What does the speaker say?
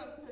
So